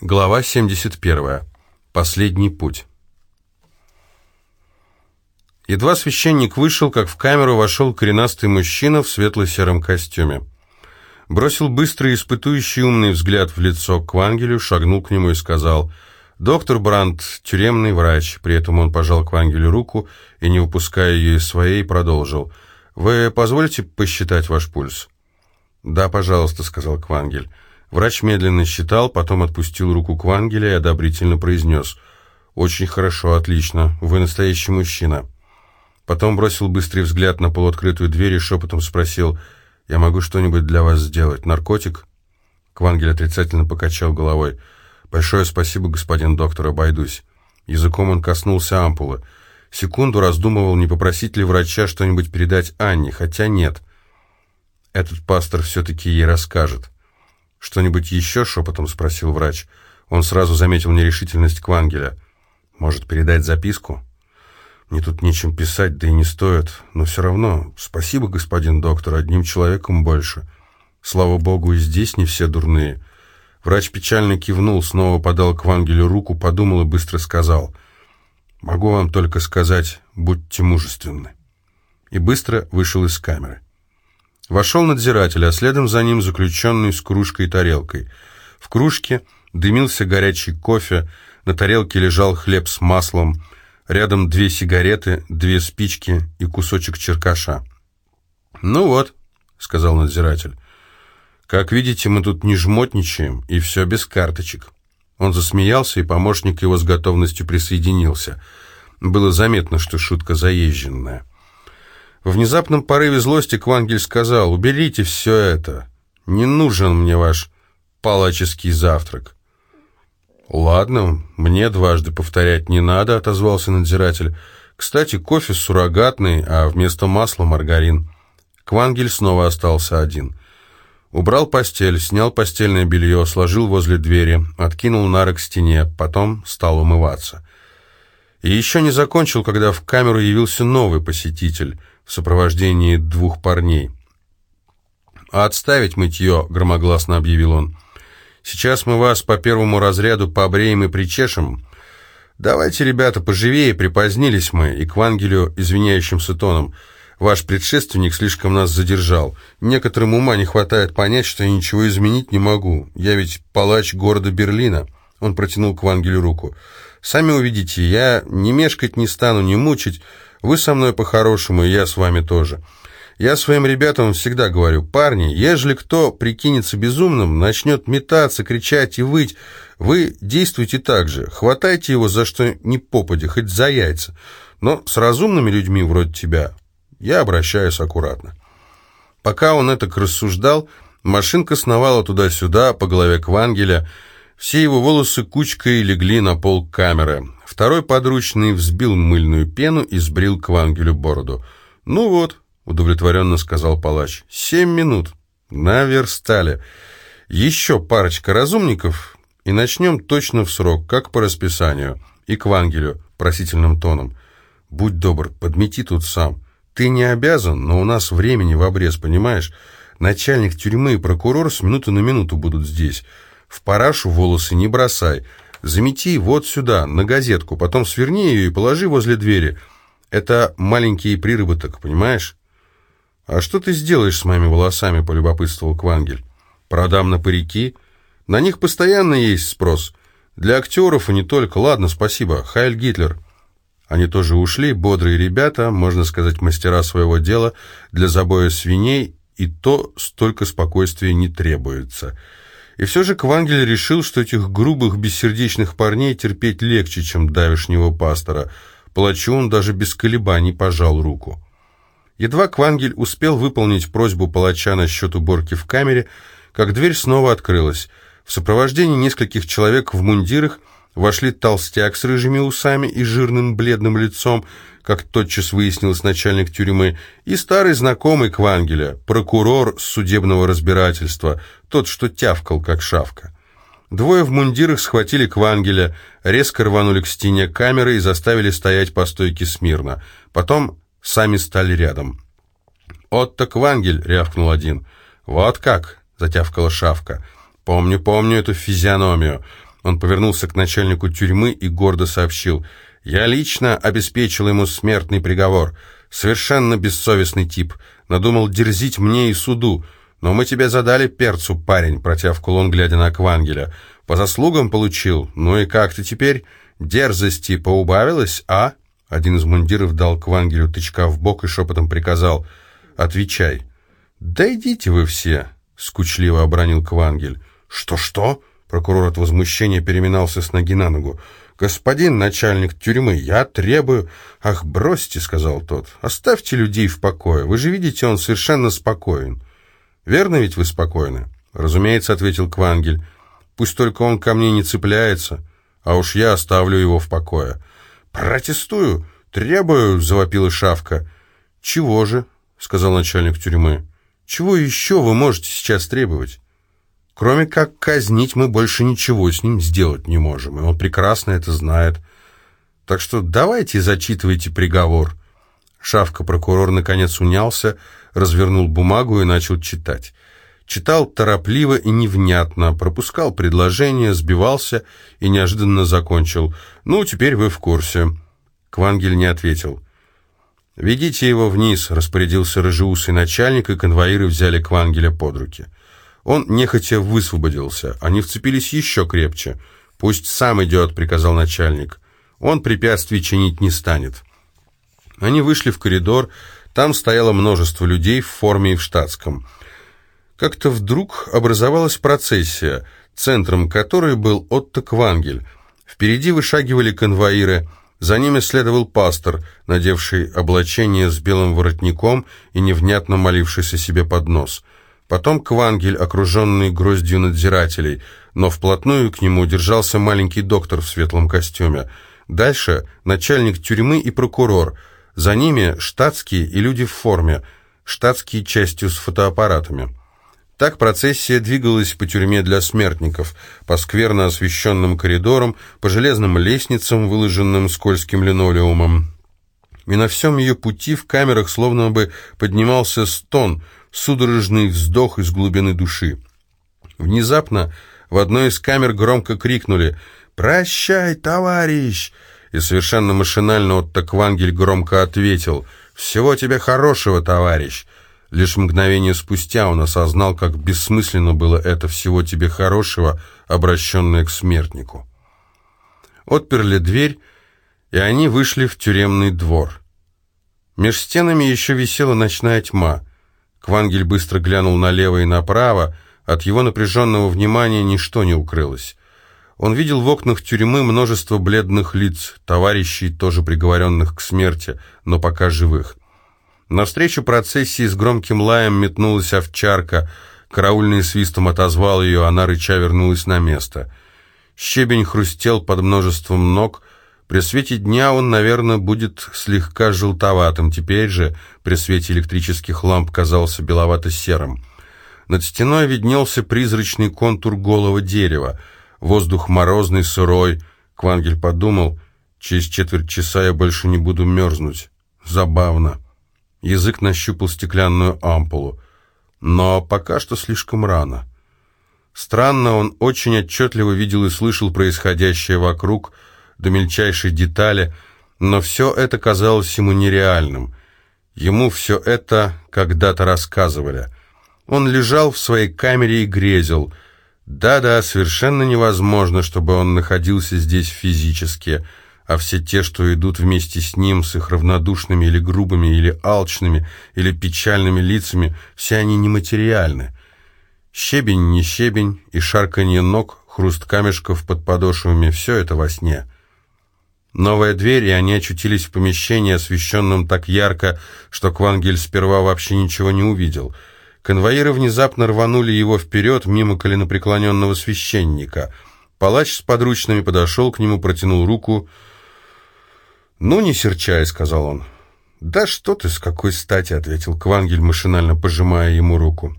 Глава 71. Последний путь. Едва священник вышел, как в камеру вошел коренастый мужчина в светло-сером костюме. Бросил быстрый, испытующий умный взгляд в лицо к Вангелю, шагнул к нему и сказал «Доктор Брандт, тюремный врач». При этом он пожал к руку и, не выпуская ее из своей, продолжил «Вы позволите посчитать ваш пульс?» «Да, пожалуйста», — сказал Квангель. Врач медленно считал, потом отпустил руку Квангеля и одобрительно произнес. «Очень хорошо, отлично. Вы настоящий мужчина». Потом бросил быстрый взгляд на полуоткрытую дверь и шепотом спросил. «Я могу что-нибудь для вас сделать? Наркотик?» Квангель отрицательно покачал головой. «Большое спасибо, господин доктор, обойдусь». Языком он коснулся ампулы. Секунду раздумывал, не попросить ли врача что-нибудь передать Анне, хотя нет. Этот пастор все-таки ей расскажет. «Что-нибудь еще?» — шепотом спросил врач. Он сразу заметил нерешительность Квангеля. «Может, передать записку?» «Мне тут нечем писать, да и не стоит. Но все равно, спасибо, господин доктор, одним человеком больше. Слава богу, и здесь не все дурные». Врач печально кивнул, снова подал Квангелю руку, подумал и быстро сказал. «Могу вам только сказать, будьте мужественны». И быстро вышел из камеры. Вошел надзиратель, а следом за ним заключенный с кружкой и тарелкой. В кружке дымился горячий кофе, на тарелке лежал хлеб с маслом, рядом две сигареты, две спички и кусочек черкаша. «Ну вот», — сказал надзиратель, — «как видите, мы тут не жмотничаем, и все без карточек». Он засмеялся, и помощник его с готовностью присоединился. Было заметно, что шутка заезженная. В внезапном порыве злости Квангель сказал, «Уберите все это. Не нужен мне ваш палаческий завтрак». «Ладно, мне дважды повторять не надо», — отозвался надзиратель. «Кстати, кофе суррогатный, а вместо масла маргарин». Квангель снова остался один. Убрал постель, снял постельное белье, сложил возле двери, откинул нары к стене, потом стал умываться. И еще не закончил, когда в камеру явился новый посетитель — в сопровождении двух парней. «Отставить мытье», — громогласно объявил он. «Сейчас мы вас по первому разряду побреем и причешем. Давайте, ребята, поживее, припозднились мы». И к Вангелю извиняющимся тоном. «Ваш предшественник слишком нас задержал. Некоторым ума не хватает понять, что я ничего изменить не могу. Я ведь палач города Берлина». Он протянул к Вангелю руку. «Сами увидите, я не мешкать не стану, не мучить». Вы со мной по-хорошему, и я с вами тоже. Я своим ребятам всегда говорю, парни, ежели кто прикинется безумным, начнет метаться, кричать и выть, вы действуйте так же, хватайте его за что ни попадя, хоть за яйца. Но с разумными людьми вроде тебя я обращаюсь аккуратно. Пока он это рассуждал, машинка сновала туда-сюда по голове Квангеля, все его волосы кучкой легли на пол камеры. Второй подручный взбил мыльную пену и сбрил к Вангелю бороду. «Ну вот», — удовлетворенно сказал палач, — «семь минут. Наверстали. Еще парочка разумников, и начнем точно в срок, как по расписанию. И к Вангелю просительным тоном. Будь добр, подмети тут сам. Ты не обязан, но у нас времени в обрез, понимаешь? Начальник тюрьмы и прокурор с минуты на минуту будут здесь. В парашу волосы не бросай». Замети вот сюда, на газетку, потом сверни ее и положи возле двери. Это маленький приработок, понимаешь? А что ты сделаешь с моими волосами, полюбопытствовал Квангель. Продам на парики. На них постоянно есть спрос. Для актеров и не только. Ладно, спасибо. Хайль Гитлер. Они тоже ушли, бодрые ребята, можно сказать, мастера своего дела, для забоя свиней, и то столько спокойствия не требуется. И все же Квангель решил, что этих грубых, бессердечных парней терпеть легче, чем давешнего пастора. Палачу он даже без колебаний пожал руку. Едва Квангель успел выполнить просьбу палача насчет уборки в камере, как дверь снова открылась. В сопровождении нескольких человек в мундирах вошли толстяк с рыжими усами и жирным бледным лицом, как тотчас выяснилось начальник тюрьмы, и старый знакомый Квангеля, прокурор судебного разбирательства, тот, что тявкал, как шавка. Двое в мундирах схватили Квангеля, резко рванули к стене камеры и заставили стоять по стойке смирно. Потом сами стали рядом. «Отто Квангель!» — рявкнул один. «Вот как!» — затявкала шавка. «Помню, помню эту физиономию. Он повернулся к начальнику тюрьмы и гордо сообщил. «Я лично обеспечил ему смертный приговор. Совершенно бессовестный тип. Надумал дерзить мне и суду. Но мы тебе задали перцу, парень», — протявкал он, глядя на Квангеля. «По заслугам получил. Ну и как ты теперь? Дерзости поубавилась, а?» Один из мундиров дал Квангелю тычка в бок и шепотом приказал. «Отвечай». «Да идите вы все», — скучливо обронил Квангель. «Что-что?» Прокурор от возмущения переминался с ноги на ногу. «Господин начальник тюрьмы, я требую...» «Ах, бросьте», — сказал тот, — «оставьте людей в покое. Вы же видите, он совершенно спокоен». «Верно ведь вы спокойны?» «Разумеется», — ответил Квангель. «Пусть только он ко мне не цепляется, а уж я оставлю его в покое». «Протестую! Требую!» — завопила Шавка. «Чего же?» — сказал начальник тюрьмы. «Чего еще вы можете сейчас требовать?» Кроме как казнить, мы больше ничего с ним сделать не можем, и он прекрасно это знает. Так что давайте зачитывайте приговор». Шавка-прокурор наконец унялся, развернул бумагу и начал читать. Читал торопливо и невнятно, пропускал предложения, сбивался и неожиданно закончил. «Ну, теперь вы в курсе». Квангель не ответил. «Ведите его вниз», — распорядился рыжеусый начальник, и конвоиры взяли Квангеля под руки. Он нехотя высвободился. Они вцепились еще крепче. «Пусть сам идет», — приказал начальник. «Он препятствий чинить не станет». Они вышли в коридор. Там стояло множество людей в форме и в штатском. Как-то вдруг образовалась процессия, центром которой был Отто Квангель. Впереди вышагивали конвоиры. За ними следовал пастор, надевший облачение с белым воротником и невнятно молившийся себе под нос — Потом Квангель, окруженный гроздью надзирателей, но вплотную к нему держался маленький доктор в светлом костюме. Дальше начальник тюрьмы и прокурор. За ними штатские и люди в форме, штатские частью с фотоаппаратами. Так процессия двигалась по тюрьме для смертников, по скверно освещенным коридорам, по железным лестницам, выложенным скользким линолеумом. И на всем ее пути в камерах словно бы поднимался стон – судорожный вздох из глубины души. Внезапно в одной из камер громко крикнули «Прощай, товарищ!» И совершенно машинально Отто Квангель громко ответил «Всего тебе хорошего, товарищ!» Лишь мгновение спустя он осознал, как бессмысленно было это «всего тебе хорошего», обращенное к смертнику. Отперли дверь, и они вышли в тюремный двор. Меж стенами еще висела ночная тьма. Квангель быстро глянул налево и направо, от его напряженного внимания ничто не укрылось. Он видел в окнах тюрьмы множество бледных лиц, товарищей, тоже приговоренных к смерти, но пока живых. Навстречу процессии с громким лаем метнулась овчарка, караульный свистом отозвал ее, она рыча вернулась на место. Щебень хрустел под множеством ног, при свете дня он, наверное, будет слегка желтоватым, теперь же при свете электрических ламп казался беловато-серым. Над стеной виднелся призрачный контур голого дерева. Воздух морозный, сырой. Квангель подумал, через четверть часа я больше не буду мерзнуть. Забавно. Язык нащупал стеклянную ампулу. Но пока что слишком рано. Странно, он очень отчетливо видел и слышал происходящее вокруг, до мельчайшей детали, но все это казалось ему нереальным. Ему все это когда-то рассказывали. Он лежал в своей камере и грезил. Да-да, совершенно невозможно, чтобы он находился здесь физически, а все те, что идут вместе с ним, с их равнодушными или грубыми, или алчными, или печальными лицами, все они нематериальны. Щебень не щебень, и шарканье ног, хруст камешков под подошвами — все это во сне — Новая дверь, и они очутились в помещении, освещенном так ярко, что Квангель сперва вообще ничего не увидел. Конвоиры внезапно рванули его вперед, мимо коленопреклоненного священника. Палач с подручными подошел к нему, протянул руку. «Ну, не серчай», — сказал он. «Да что ты, с какой стати», — ответил Квангель, машинально пожимая ему руку.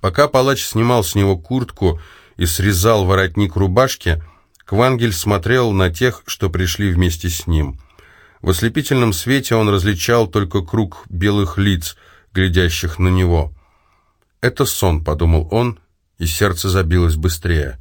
Пока палач снимал с него куртку и срезал воротник рубашки, — Квангель смотрел на тех, что пришли вместе с ним. В ослепительном свете он различал только круг белых лиц, глядящих на него. «Это сон», — подумал он, и сердце забилось быстрее.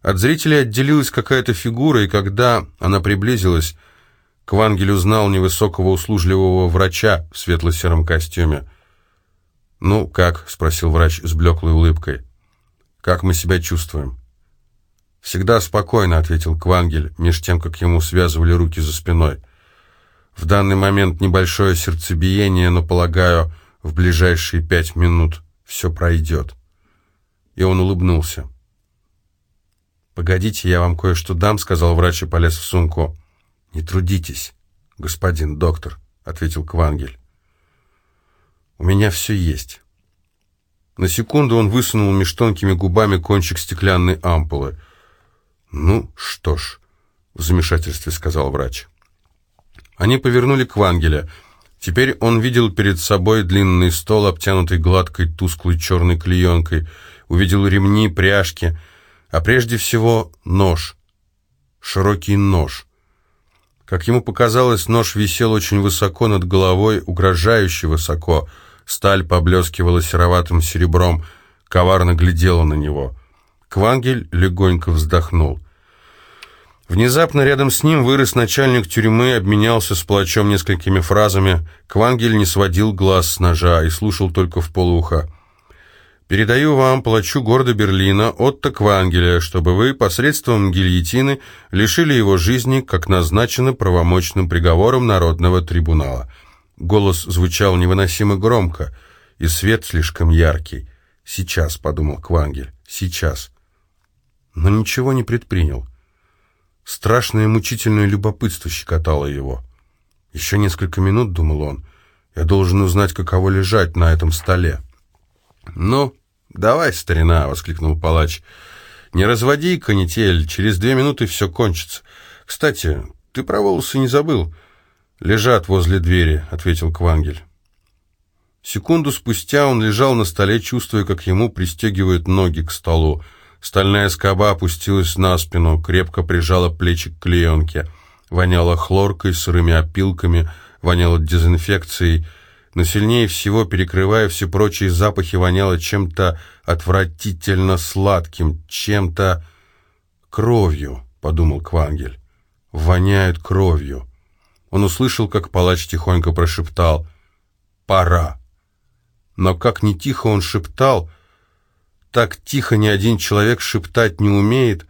От зрителей отделилась какая-то фигура, и когда она приблизилась, Квангель узнал невысокого услужливого врача в светло-сером костюме. «Ну, как?» — спросил врач с блеклой улыбкой. «Как мы себя чувствуем?» «Всегда спокойно», — ответил Квангель, меж тем, как ему связывали руки за спиной. «В данный момент небольшое сердцебиение, но, полагаю, в ближайшие пять минут все пройдет». И он улыбнулся. «Погодите, я вам кое-что дам», — сказал врач и полез в сумку. «Не трудитесь, господин доктор», — ответил Квангель. «У меня все есть». На секунду он высунул меж тонкими губами кончик стеклянной ампулы. «Ну что ж», — в замешательстве сказал врач. Они повернули Квангеля. Теперь он видел перед собой длинный стол, обтянутый гладкой тусклой черной клеенкой, увидел ремни, пряжки — а прежде всего нож. Широкий нож. Как ему показалось, нож висел очень высоко над головой, угрожающе высоко. Сталь поблескивала сероватым серебром, коварно глядела на него. Квангель легонько вздохнул. Внезапно рядом с ним вырос начальник тюрьмы, обменялся с плачом несколькими фразами. Квангель не сводил глаз с ножа и слушал только в полуха. Передаю вам плачу города Берлина Отто Квангеля, чтобы вы посредством гильотины лишили его жизни, как назначено правомочным приговором Народного трибунала. Голос звучал невыносимо громко, и свет слишком яркий. «Сейчас», — подумал Квангель, — «сейчас». Но ничего не предпринял. Страшное мучительное любопытство щекотало его. «Еще несколько минут», — думал он, — «я должен узнать, каково лежать на этом столе». Но «Давай, старина!» — воскликнул палач. «Не разводи канитель, через две минуты все кончится. Кстати, ты про волосы не забыл?» «Лежат возле двери», — ответил Квангель. Секунду спустя он лежал на столе, чувствуя, как ему пристегивают ноги к столу. Стальная скоба опустилась на спину, крепко прижала плечи к клеенке. Воняло хлоркой, сырыми опилками, воняло дезинфекцией — но сильнее всего, перекрывая все прочие запахи, воняло чем-то отвратительно сладким, чем-то кровью, подумал Квангель. Воняет кровью. Он услышал, как палач тихонько прошептал «Пора». Но как не тихо он шептал, так тихо ни один человек шептать не умеет,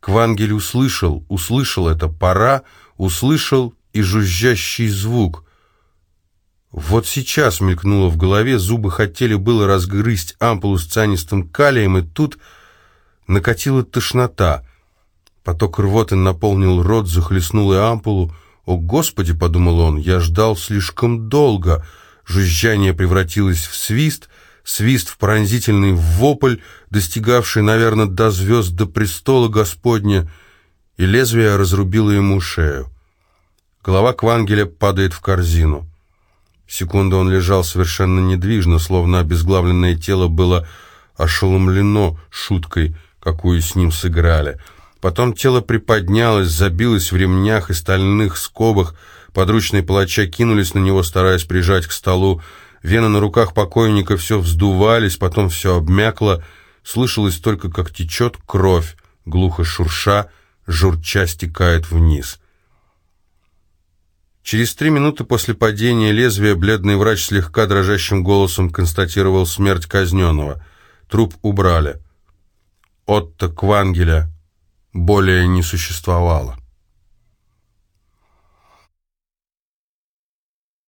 Квангель услышал, услышал это «пора», услышал и жужжащий звук, вот сейчас мелькнуло в голове, зубы хотели было разгрызть ампулу с цианистым калием, и тут накатила тошнота. Поток рвоты наполнил рот, захлестнул и ампулу. «О, Господи!» — подумал он, — «я ждал слишком долго». Жужжание превратилось в свист, свист в пронзительный вопль, достигавший, наверное, до звезд, до престола Господня, и лезвие разрубило ему шею. Голова Квангеля падает в корзину. Секунду он лежал совершенно недвижно, словно обезглавленное тело было ошеломлено шуткой, какую с ним сыграли. Потом тело приподнялось, забилось в ремнях и стальных скобах, подручные палача кинулись на него, стараясь прижать к столу. Вены на руках покойника все вздувались, потом все обмякло, слышалось только, как течет кровь, глухо шурша, журча стекает вниз — Через три минуты после падения лезвия бледный врач слегка дрожащим голосом констатировал смерть казненного. Труп убрали. Отто Квангеля более не существовало.